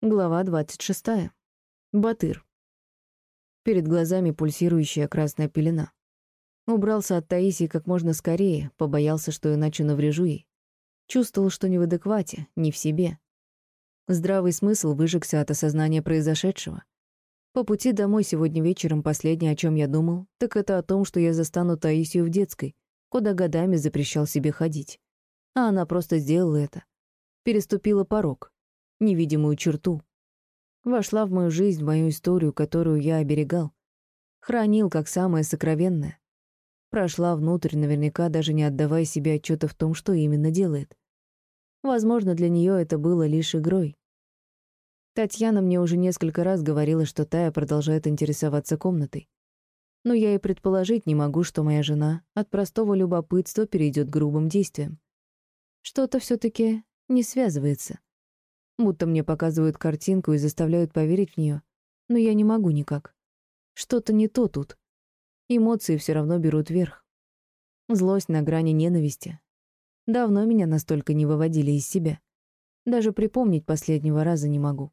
Глава 26. Батыр. Перед глазами пульсирующая красная пелена. Убрался от Таисии как можно скорее, побоялся, что иначе наврежу ей. Чувствовал, что не в адеквате, не в себе. Здравый смысл выжегся от осознания произошедшего. По пути домой сегодня вечером последнее, о чем я думал, так это о том, что я застану Таисию в детской, куда годами запрещал себе ходить. А она просто сделала это. Переступила порог, невидимую черту. Вошла в мою жизнь, в мою историю, которую я оберегал. Хранил как самое сокровенное. Прошла внутрь, наверняка даже не отдавая себе отчета в том, что именно делает. Возможно, для нее это было лишь игрой. Татьяна мне уже несколько раз говорила, что Тая продолжает интересоваться комнатой. Но я и предположить не могу, что моя жена от простого любопытства перейдет к грубым действиям. Что-то все-таки не связывается. Будто мне показывают картинку и заставляют поверить в нее, но я не могу никак. Что-то не то тут. Эмоции все равно берут верх. Злость на грани ненависти. Давно меня настолько не выводили из себя. Даже припомнить последнего раза не могу.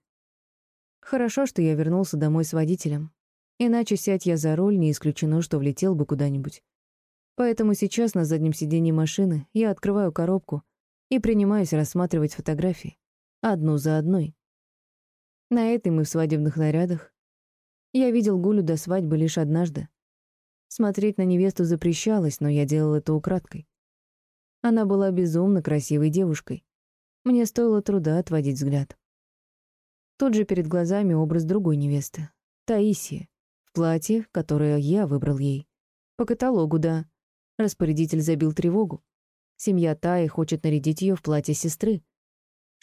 Хорошо, что я вернулся домой с водителем. Иначе сядь я за руль, не исключено, что влетел бы куда-нибудь. Поэтому сейчас на заднем сиденье машины я открываю коробку и принимаюсь рассматривать фотографии одну за одной. На этой мы в свадебных нарядах. Я видел Гулю до свадьбы лишь однажды. Смотреть на невесту запрещалось, но я делал это украдкой. Она была безумно красивой девушкой. Мне стоило труда отводить взгляд. Тут же перед глазами образ другой невесты. Таисии. В платье, которое я выбрал ей. По каталогу, да. Распорядитель забил тревогу. Семья Таи хочет нарядить ее в платье сестры,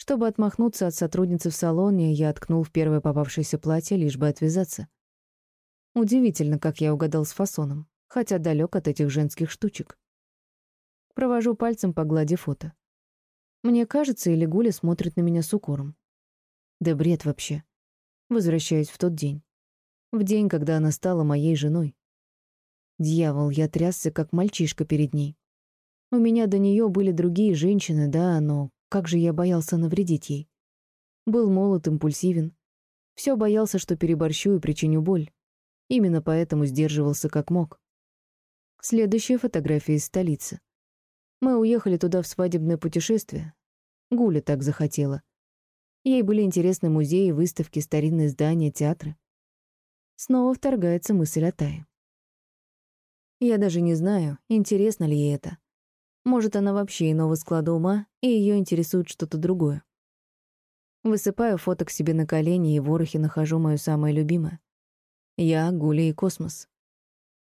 чтобы отмахнуться от сотрудницы в салоне, я ткнул в первое попавшееся платье, лишь бы отвязаться. Удивительно, как я угадал с фасоном, хотя далек от этих женских штучек. Провожу пальцем по глади фото. Мне кажется, или Гуля смотрит на меня с укором. Да бред вообще. Возвращаюсь в тот день. В день, когда она стала моей женой. Дьявол, я трясся, как мальчишка перед ней. У меня до нее были другие женщины, да, но как же я боялся навредить ей. Был молод, импульсивен. Все боялся, что переборщу и причиню боль. Именно поэтому сдерживался как мог. Следующая фотография из столицы. Мы уехали туда в свадебное путешествие. Гуля так захотела. Ей были интересны музеи, выставки, старинные здания, театры. Снова вторгается мысль о Тае. Я даже не знаю, интересно ли ей это. Может, она вообще иного склада ума, и ее интересует что-то другое. Высыпаю фото к себе на колени и в ворохе нахожу мою самое любимое. Я, Гуля и космос.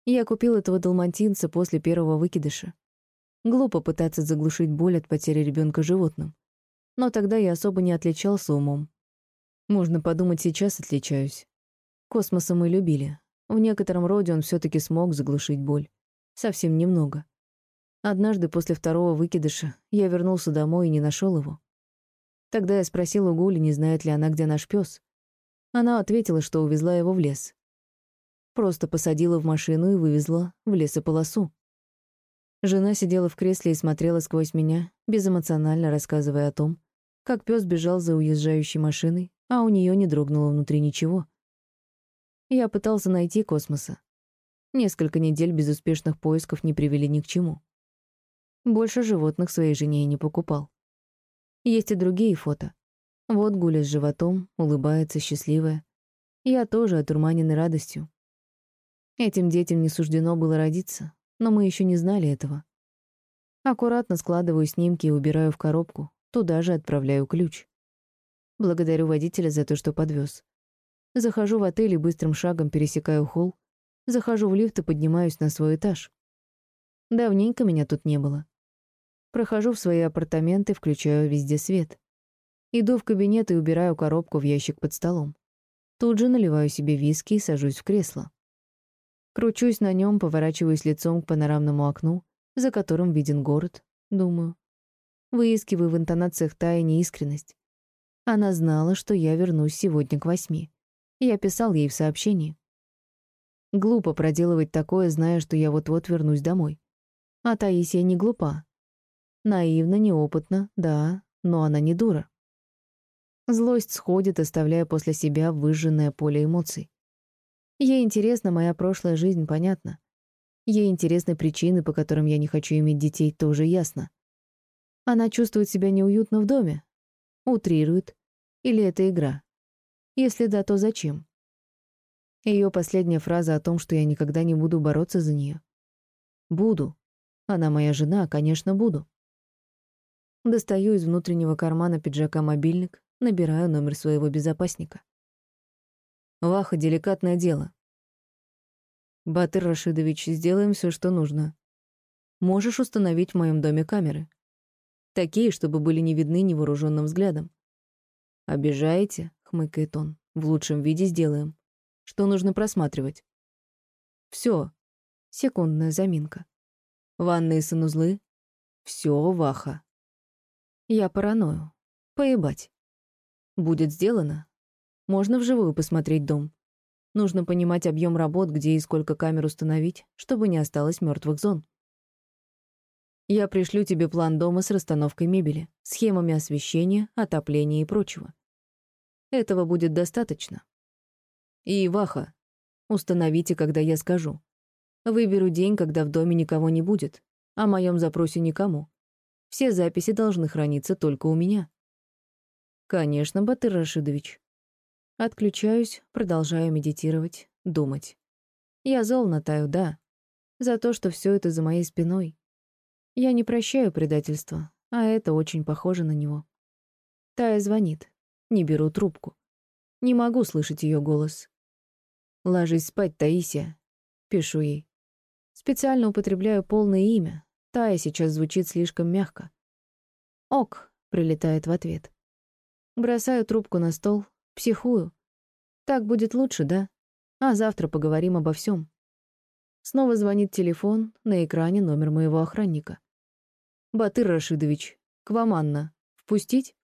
Я купил этого далматинца после первого выкидыша. Глупо пытаться заглушить боль от потери ребенка животным. Но тогда я особо не отличался умом. Можно подумать, сейчас отличаюсь. Космоса мы любили. В некотором роде он все таки смог заглушить боль. Совсем немного. Однажды после второго выкидыша я вернулся домой и не нашел его. Тогда я спросил у Гули, не знает ли она, где наш пес. Она ответила, что увезла его в лес. Просто посадила в машину и вывезла в лесополосу. Жена сидела в кресле и смотрела сквозь меня, безэмоционально рассказывая о том, как пес бежал за уезжающей машиной, а у нее не дрогнуло внутри ничего. Я пытался найти космоса. Несколько недель безуспешных поисков не привели ни к чему. Больше животных своей жене и не покупал. Есть и другие фото. Вот Гуля с животом, улыбается, счастливая. Я тоже отурманена радостью. Этим детям не суждено было родиться, но мы еще не знали этого. Аккуратно складываю снимки и убираю в коробку, туда же отправляю ключ. Благодарю водителя за то, что подвез. Захожу в отель и быстрым шагом пересекаю холл, захожу в лифт и поднимаюсь на свой этаж. Давненько меня тут не было. Прохожу в свои апартаменты, включаю везде свет. Иду в кабинет и убираю коробку в ящик под столом. Тут же наливаю себе виски и сажусь в кресло. Кручусь на нем, поворачиваюсь лицом к панорамному окну, за которым виден город, думаю. Выискиваю в интонациях Таи искренность. Она знала, что я вернусь сегодня к восьми. Я писал ей в сообщении. Глупо проделывать такое, зная, что я вот-вот вернусь домой. А Таисия не глупа. Наивна, неопытна, да, но она не дура. Злость сходит, оставляя после себя выжженное поле эмоций. Ей интересна моя прошлая жизнь, понятно. Ей интересны причины, по которым я не хочу иметь детей, тоже ясно. Она чувствует себя неуютно в доме? Утрирует. Или это игра? Если да, то зачем? Ее последняя фраза о том, что я никогда не буду бороться за нее. Буду. Она моя жена, конечно, буду. Достаю из внутреннего кармана пиджака мобильник, набираю номер своего безопасника. Ваха, деликатное дело. Батыр Рашидович, сделаем все, что нужно. Можешь установить в моем доме камеры. Такие, чтобы были не видны невооруженным взглядом. «Обижаете?» — хмыкает он. «В лучшем виде сделаем. Что нужно просматривать?» «Все». Секундная заминка. «Ванные санузлы?» «Все, Ваха». Я параною. Поебать. Будет сделано. Можно вживую посмотреть дом. Нужно понимать объем работ, где и сколько камер установить, чтобы не осталось мертвых зон. Я пришлю тебе план дома с расстановкой мебели, схемами освещения, отопления и прочего. Этого будет достаточно. И, Ваха, установите, когда я скажу. Выберу день, когда в доме никого не будет, о моем запросе никому. Все записи должны храниться только у меня. Конечно, Батыр Рашидович. Отключаюсь, продолжаю медитировать, думать. Я зол на Таю, да, за то, что все это за моей спиной. Я не прощаю предательства, а это очень похоже на него. Тая звонит. Не беру трубку. Не могу слышать ее голос. «Ложись спать, Таисия», — пишу ей. Специально употребляю полное имя. Тая сейчас звучит слишком мягко. «Ок», — прилетает в ответ. Бросаю трубку на стол, Психую. Так будет лучше, да? А завтра поговорим обо всем. Снова звонит телефон, на экране номер моего охранника. «Батыр Рашидович, к вам Анна. Впустить?»